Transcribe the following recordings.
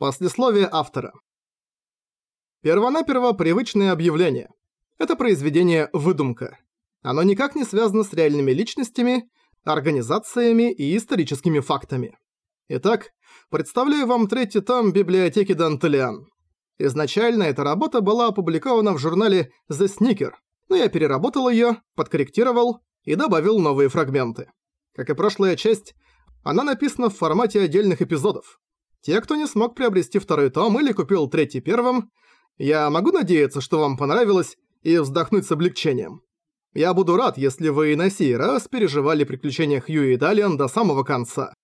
Послесловие автора. Первонаперво привычное объявление. Это произведение «Выдумка». Оно никак не связано с реальными личностями, организациями и историческими фактами. Итак, представляю вам третий том библиотеки Дантелиан. Изначально эта работа была опубликована в журнале The Sneaker, но я переработал её, подкорректировал и добавил новые фрагменты. Как и прошлая часть, она написана в формате отдельных эпизодов. Те, кто не смог приобрести второй том или купил третий первым, я могу надеяться, что вам понравилось и вздохнуть с облегчением. Я буду рад, если вы и на сей раз переживали приключения Хью и Далиан до самого конца.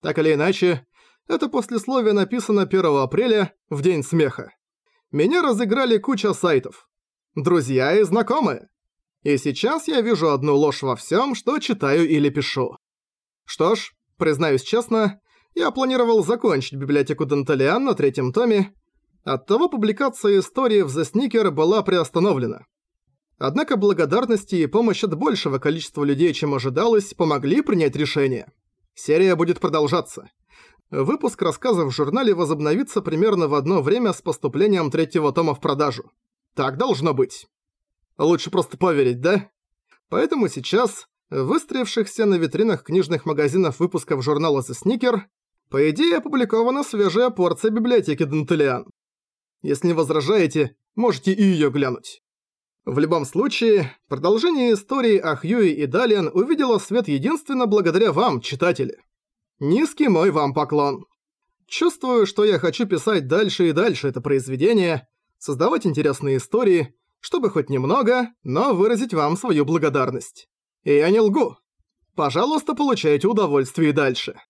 Так или иначе, это послесловие написано 1 апреля, в День смеха. Меня разыграли куча сайтов. Друзья и знакомые. И сейчас я вижу одну ложь во всем, что читаю или пишу. Что ж, признаюсь честно, я планировал закончить библиотеку Данталиан на третьем томе, Оттого публикация истории в The Sneaker была приостановлена. Однако благодарности и помощь от большего количества людей, чем ожидалось, помогли принять решение. Серия будет продолжаться. Выпуск рассказов в журнале возобновится примерно в одно время с поступлением третьего тома в продажу. Так должно быть. Лучше просто поверить, да? Поэтому сейчас, выстроившихся на витринах книжных магазинов выпусков журнала The Sneaker, по идее опубликована свежая порция библиотеки Дантелиан. Если не возражаете, можете и её глянуть. В любом случае, продолжение истории о Хьюи и Далиан увидело свет единственно благодаря вам, читатели. Низкий мой вам поклон. Чувствую, что я хочу писать дальше и дальше это произведение, создавать интересные истории, чтобы хоть немного, но выразить вам свою благодарность. И я не лгу. Пожалуйста, получайте удовольствие и дальше.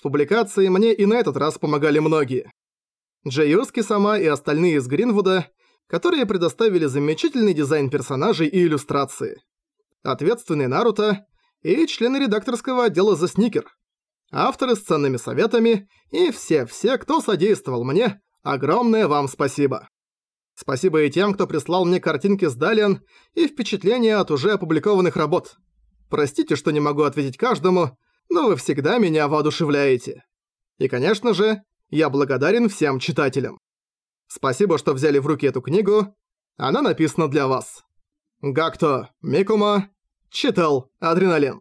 С публикацией мне и на этот раз помогали многие. Джейоски сама и остальные из Гринвуда, которые предоставили замечательный дизайн персонажей и иллюстрации. Ответственный Наруто и члены редакторского отдела The Sneaker. Авторы с ценными советами и все-все, кто содействовал мне, огромное вам спасибо. Спасибо и тем, кто прислал мне картинки с Далиан и впечатления от уже опубликованных работ. Простите, что не могу ответить каждому, но вы всегда меня воодушевляете. И, конечно же, я благодарен всем читателям. Спасибо, что взяли в руки эту книгу. Она написана для вас. Гакто Микума читал Адреналин.